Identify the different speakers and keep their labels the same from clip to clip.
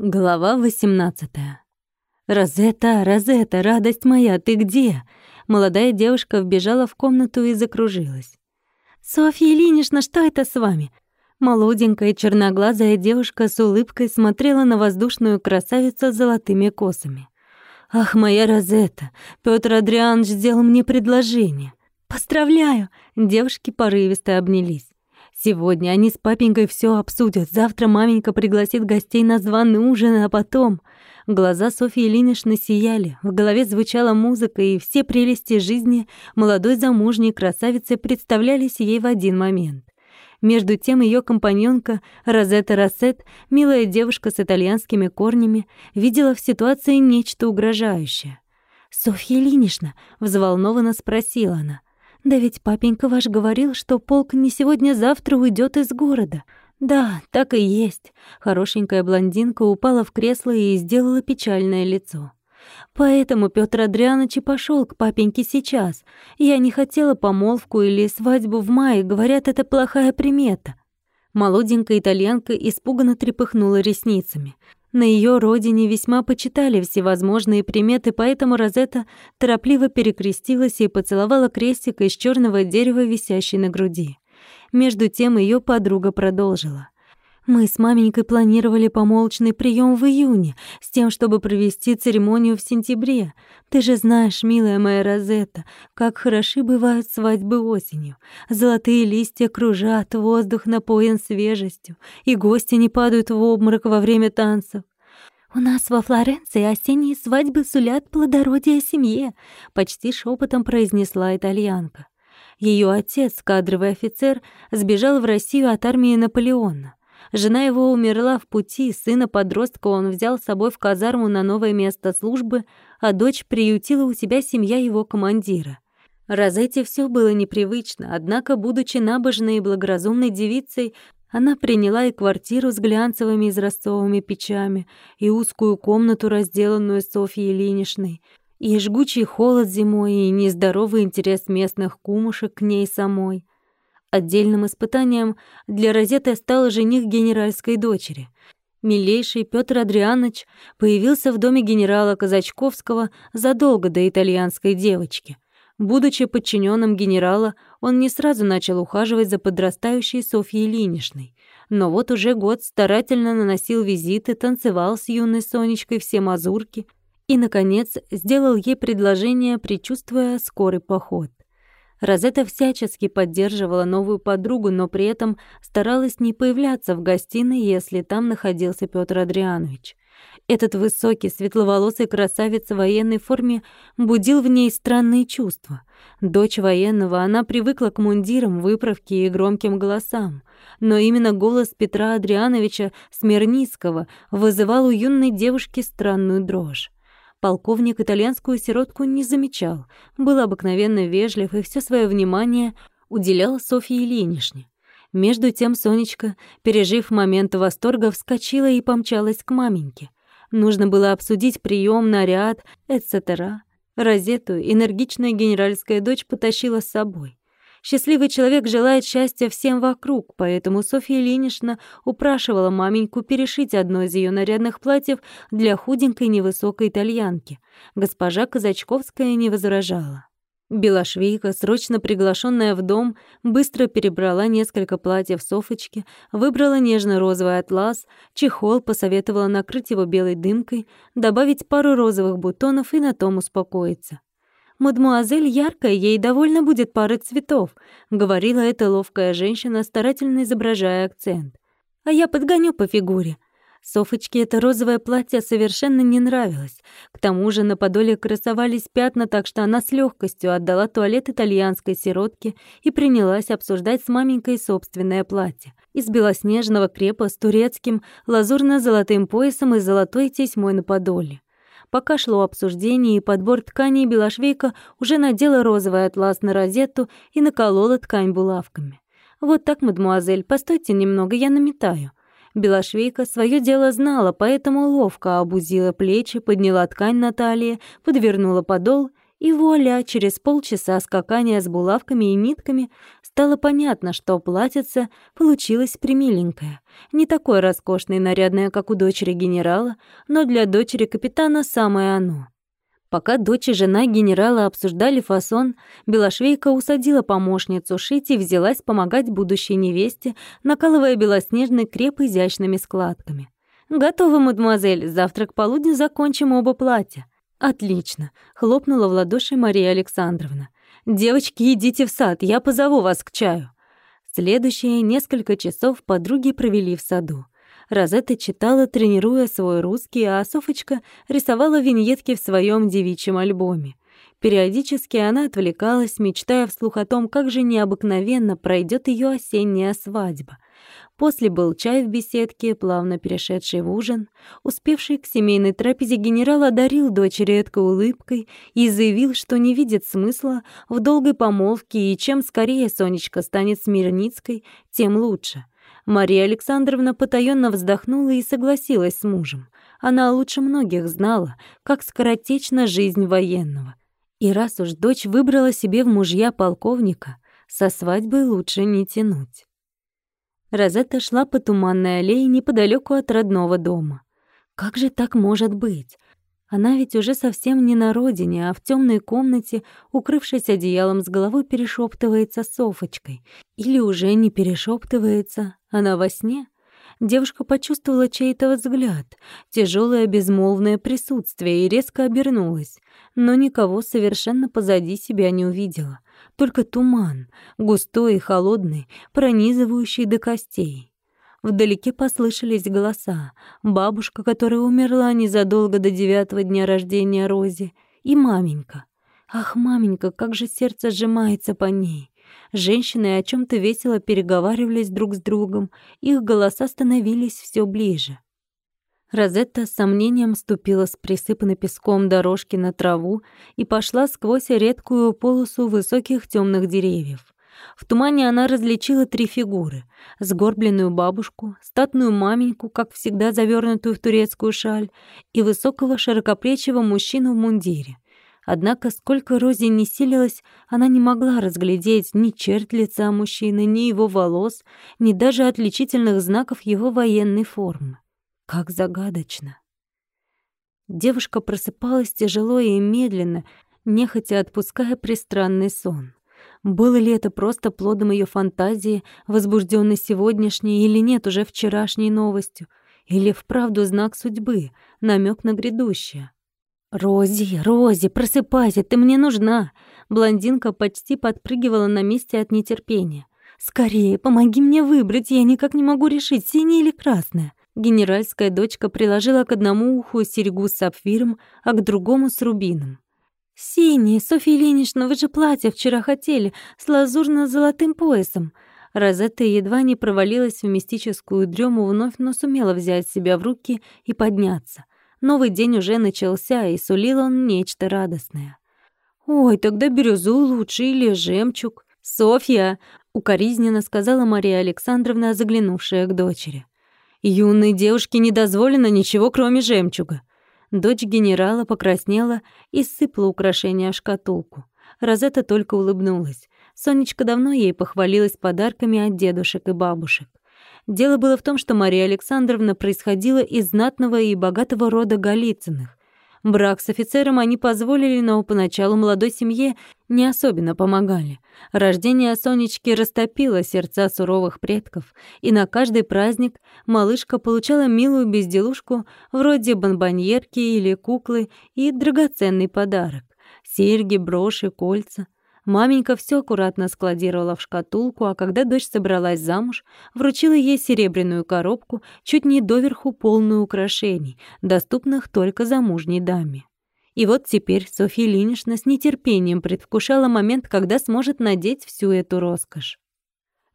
Speaker 1: Глава 18. «Розетта, Розетта, радость моя, ты где?» Молодая девушка вбежала в комнату и закружилась. «Софья Ильинична, что это с вами?» Молоденькая черноглазая девушка с улыбкой смотрела на воздушную красавицу с золотыми косами. «Ах, моя Розетта, Пётр Адрианович сделал мне предложение». «Поздравляю!» Девушки порывисто обнялись. Сегодня они с папенькой все обсудят. Завтра маменька пригласит гостей на званый ужин, а потом... Глаза Софьи Ильиничны сияли, в голове звучала музыка, и все прелести жизни молодой замужней красавицы представлялись ей в один момент. Между тем ее компаньонка Розетта Рассет, милая девушка с итальянскими корнями, видела в ситуации нечто угрожающее. «Софья Ильинична», — взволнованно спросила она, да ведь папенька ваш говорил, что полк не сегодня-завтра уйдет из города. Да, так и есть. Хорошенькая блондинка упала в кресло и сделала печальное лицо. Поэтому Пётр Адрианович и пошёл к папеньке сейчас. Я не хотела помолвку или свадьбу в мае, говорят, это плохая примета. Молоденькая итальянка испуганно трепыхнула ресницами. На ее родине весьма почитали всевозможные приметы, поэтому Розетта торопливо перекрестилась и поцеловала крестик из черного дерева, висящий на груди. Между тем ее подруга продолжила. Мы с маменькой планировали помолвочный прием в июне, с тем, чтобы провести церемонию в сентябре. Ты же знаешь, милая моя Розетта, как хороши бывают свадьбы осенью. Золотые листья кружат, воздух напоен свежестью, и гости не падают в обморок во время танцев. «У нас во Флоренции осенние свадьбы сулят плодородие семье», — почти шепотом произнесла итальянка. Ее отец, кадровый офицер, сбежал в Россию от армии Наполеона. Жена его умерла в пути, сына-подростка он взял с собой в казарму на новое место службы, а дочь приютила у себя семья его командира. Розетте все было непривычно, однако, будучи набожной и благоразумной девицей, она приняла и квартиру с глянцевыми изразцовыми печами, и узкую комнату, разделанную Софьей Ильиничной, и жгучий холод зимой, и нездоровый интерес местных кумушек к ней самой. Отдельным испытанием для Розеты стал жених генеральской дочери. Милейший Петр Адрианович появился в доме генерала Казачковского задолго до итальянской девочки. Будучи подчиненным генерала, он не сразу начал ухаживать за подрастающей Софьей Ильиничной. Но вот уже год старательно наносил визиты, танцевал с юной Сонечкой все мазурки и, наконец, сделал ей предложение, предчувствуя скорый поход. Розетта всячески поддерживала новую подругу, но при этом старалась не появляться в гостиной, если там находился Петр Адрианович. Этот высокий, светловолосый красавец в военной форме будил в ней странные чувства. Дочь военного, она привыкла к мундирам, выправке и громким голосам. Но именно голос Петра Адриановича Смирницкого вызывал у юной девушки странную дрожь. Полковник итальянскую сиротку не замечал, был обыкновенно вежлив и все свое внимание уделял Софье Ильиничне. Между тем Сонечка, пережив момент восторга, вскочила и помчалась к маменьке. Нужно было обсудить прием, наряд, etc. Розету энергичная генеральская дочь потащила с собой. Счастливый человек желает счастья всем вокруг, поэтому Софья Ильинична упрашивала маменьку перешить одно из ее нарядных платьев для худенькой невысокой итальянки. Госпожа Казачковская не возражала. Белошвейка, срочно приглашенная в дом, быстро перебрала несколько платьев Софочки, выбрала нежно-розовый атлас, чехол посоветовала накрыть его белой дымкой, добавить пару розовых бутонов и на том успокоиться. «Мадмуазель яркая, ей довольно будет пары цветов», — говорила эта ловкая женщина, старательно изображая акцент. «А я подгоню по фигуре». Софочке это розовое платье совершенно не нравилось. К тому же на подоле красовались пятна, так что она с легкостью отдала туалет итальянской сиротке и принялась обсуждать с маменькой собственное платье. Из белоснежного крепа с турецким лазурно-золотым поясом и золотой тесьмой на подоле. Пока шло обсуждение и подбор тканей, Белошвейка уже надела розовый атлас на розету и наколола ткань булавками. «Вот так, мадемуазель, постойте немного, я наметаю». Белошвейка свое дело знала, поэтому ловко обузила плечи, подняла ткань на талии, подвернула подол И вуаля, через полчаса скакания с булавками и нитками стало понятно, что платьице получилось примиленькое. Не такое роскошное и нарядное, как у дочери генерала, но для дочери капитана самое оно. Пока дочь и жена генерала обсуждали фасон, Белошвейка усадила помощницу шить и взялась помогать будущей невесте, накалывая белоснежный креп изящными складками. «Готово, мадемуазель, завтра к полудню закончим оба платья». «Отлично», — хлопнула в ладоши Мария Александровна. «Девочки, идите в сад, я позову вас к чаю». Следующие несколько часов подруги провели в саду. Розетта читала, тренируя свой русский, а Софочка рисовала виньетки в своем девичьем альбоме. Периодически она отвлекалась, мечтая вслух о том, как же необыкновенно пройдет ее осенняя свадьба. После был чай в беседке, плавно перешедший в ужин. Успевший к семейной трапезе генерал одарил дочь редкой улыбкой и заявил, что не видит смысла в долгой помолвке, и чем скорее Сонечка станет Смирницкой, тем лучше. Мария Александровна потаённо вздохнула и согласилась с мужем. Она лучше многих знала, как скоротечна жизнь военного. И раз уж дочь выбрала себе в мужья полковника, со свадьбой лучше не тянуть. Розетта шла по туманной аллее неподалеку от родного дома. Как же так может быть? Она ведь уже совсем не на родине, а в темной комнате, укрывшись одеялом с головой, перешептывается с Софочкой. Или уже не перешептывается, она во сне. Девушка почувствовала чей-то взгляд, тяжелое безмолвное присутствие и резко обернулась, но никого совершенно позади себя не увидела только туман, густой и холодный, пронизывающий до костей. Вдалеке послышались голоса. Бабушка, которая умерла незадолго до девятого дня рождения Рози, и маменька. Ах, маменька, как же сердце сжимается по ней. Женщины о чем то весело переговаривались друг с другом, их голоса становились все ближе. Розетта с сомнением ступила с присыпанной песком дорожки на траву и пошла сквозь редкую полосу высоких темных деревьев. В тумане она различила три фигуры: сгорбленную бабушку, статную маменьку, как всегда завернутую в турецкую шаль, и высокого широкоплечего мужчину в мундире. Однако, сколько Рози не силилась, она не могла разглядеть ни черт лица мужчины, ни его волос, ни даже отличительных знаков его военной формы. Как загадочно. Девушка просыпалась тяжело и медленно, нехотя отпуская пристранный сон. Было ли это просто плодом ее фантазии, возбужденной сегодняшней или нет уже вчерашней новостью, или вправду знак судьбы, намек на грядущее? «Рози, Рози, просыпайся, ты мне нужна!» Блондинка почти подпрыгивала на месте от нетерпения. «Скорее, помоги мне выбрать, я никак не могу решить, синее или красное. Генеральская дочка приложила к одному уху серьгу с сапфиром, а к другому с рубином. «Синий, Софья Ильинична, вы же платье вчера хотели, с лазурно-золотым поясом». Розетта едва не провалилась в мистическую дрему вновь, но сумела взять себя в руки и подняться. Новый день уже начался, и сулил он нечто радостное. «Ой, тогда бирюзу лучше или жемчуг». «Софья!» — укоризненно сказала Мария Александровна, заглянувшая к дочери. Юной девушке не дозволено ничего, кроме жемчуга. Дочь генерала покраснела и сыпала украшения в шкатулку. Розетта только улыбнулась. Сонечка давно ей похвалилась подарками от дедушек и бабушек. Дело было в том, что Мария Александровна происходила из знатного и богатого рода Голицыных. Брак с офицером они позволили, но поначалу молодой семье не особенно помогали. Рождение Сонечки растопило сердца суровых предков, и на каждый праздник малышка получала милую безделушку вроде бонбоньерки или куклы и драгоценный подарок — серьги, броши, кольца — Маменька все аккуратно складировала в шкатулку, а когда дочь собралась замуж, вручила ей серебряную коробку, чуть не доверху полную украшений, доступных только замужней даме. И вот теперь Софья Ильинична с нетерпением предвкушала момент, когда сможет надеть всю эту роскошь.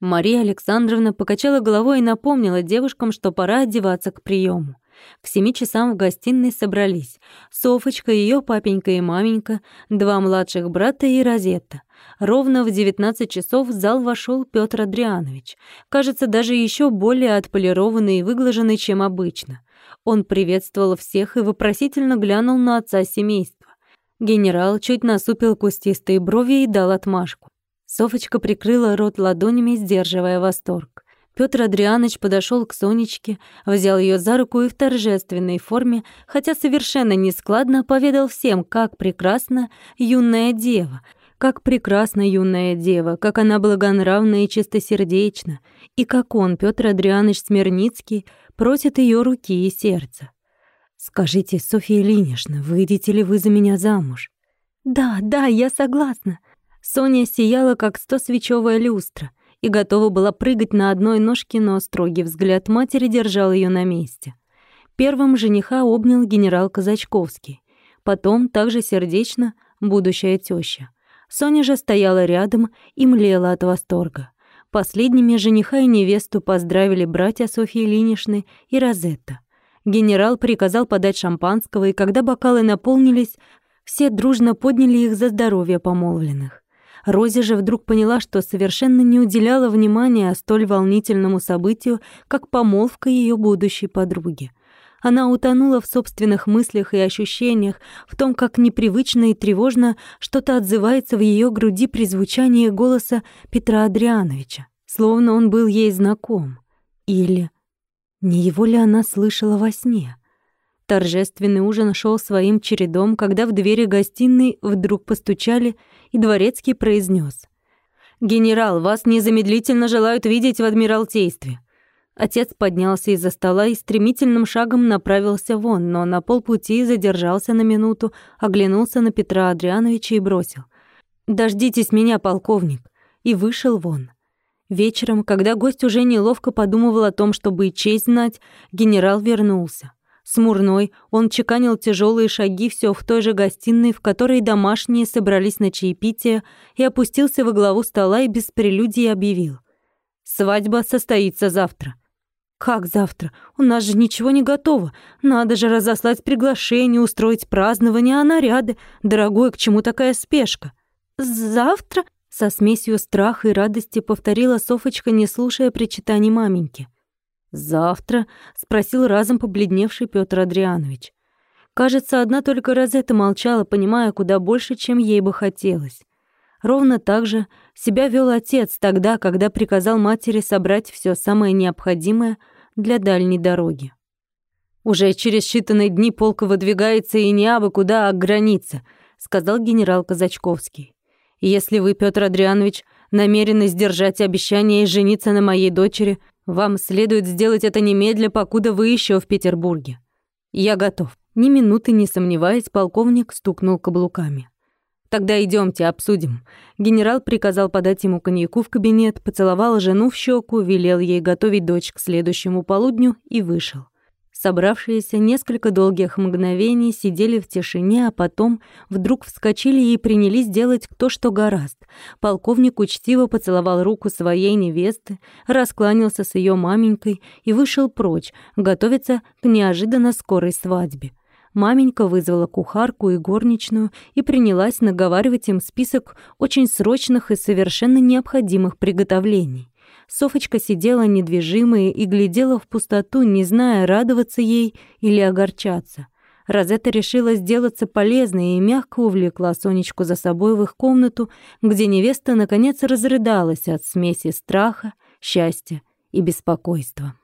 Speaker 1: Мария Александровна покачала головой и напомнила девушкам, что пора одеваться к приему. К семи часам в гостиной собрались Софочка, ее папенька и маменька, два младших брата и Розетта. Ровно в девятнадцать часов в зал вошел Петр Адрианович, кажется, даже еще более отполированный и выглаженный, чем обычно. Он приветствовал всех и вопросительно глянул на отца семейства. Генерал чуть насупил кустистые брови и дал отмашку. Софочка прикрыла рот ладонями, сдерживая восторг. Пётр Адрианович подошёл к Сонечке, взял её за руку и в торжественной форме, хотя совершенно нескладно, поведал всем, как прекрасна юная дева, как прекрасна юная дева, как она благонравна и чистосердечна, и как он, Пётр Адрианович Смирницкий, просит её руки и сердца. «Скажите, Софья Ильинична, выйдете ли вы за меня замуж?» «Да, да, я согласна». Соня сияла, как стосвечевая люстра, и готова была прыгать на одной ножке, но строгий взгляд матери держал ее на месте. Первым жениха обнял генерал Казачковский. Потом, также сердечно, будущая теща. Соня же стояла рядом и млела от восторга. Последними жениха и невесту поздравили братья Софьи Ильиничны и Розетта. Генерал приказал подать шампанского, и когда бокалы наполнились, все дружно подняли их за здоровье помолвленных. Рози же вдруг поняла, что совершенно не уделяла внимания столь волнительному событию, как помолвка ее будущей подруги. Она утонула в собственных мыслях и ощущениях, в том, как непривычно и тревожно что-то отзывается в ее груди при звучании голоса Петра Адриановича, словно он был ей знаком. Или не его ли она слышала во сне? Торжественный ужин шел своим чередом, когда в двери гостиной вдруг постучали, и дворецкий произнес: «Генерал, вас незамедлительно желают видеть в Адмиралтействе». Отец поднялся из-за стола и стремительным шагом направился вон, но на полпути задержался на минуту, оглянулся на Петра Адриановича и бросил. «Дождитесь меня, полковник!» и вышел вон. Вечером, когда гость уже неловко подумывал о том, чтобы и честь знать, генерал вернулся. Смурной, он чеканил тяжелые шаги все в той же гостиной, в которой домашние собрались на чаепитие, и опустился во главу стола и без прелюдии объявил. «Свадьба состоится завтра». «Как завтра? У нас же ничего не готово. Надо же разослать приглашение, устроить празднование, а наряды. Дорогой, к чему такая спешка?» «Завтра?» Со смесью страха и радости повторила Софочка, не слушая причитаний маменьки. «Завтра?» — спросил разом побледневший Петр Адрианович. Кажется, одна только Розетта молчала, понимая куда больше, чем ей бы хотелось. Ровно так же себя вел отец тогда, когда приказал матери собрать все самое необходимое для дальней дороги. «Уже через считанные дни полка выдвигается и не абы куда, а к границе», — сказал генерал Казачковский. Если вы, Петр Адрианович, намерены сдержать обещание и жениться на моей дочери, вам следует сделать это немедля, покуда вы еще в Петербурге. Я готов. Ни минуты не сомневаясь, полковник стукнул каблуками. Тогда идемте, обсудим. Генерал приказал подать ему коньяку в кабинет, поцеловал жену в щеку, велел ей готовить дочь к следующему полудню и вышел. Собравшиеся несколько долгих мгновений сидели в тишине, а потом вдруг вскочили и принялись делать кто что гораст. Полковник учтиво поцеловал руку своей невесты, раскланялся с ее маменькой и вышел прочь, готовиться к неожиданно скорой свадьбе. Маменька вызвала кухарку и горничную и принялась наговаривать им список очень срочных и совершенно необходимых приготовлений. Софочка сидела недвижимая и глядела в пустоту, не зная, радоваться ей или огорчаться. Розетта решила сделаться полезной и мягко увлекла Сонечку за собой в их комнату, где невеста наконец разрыдалась от смеси страха, счастья и беспокойства.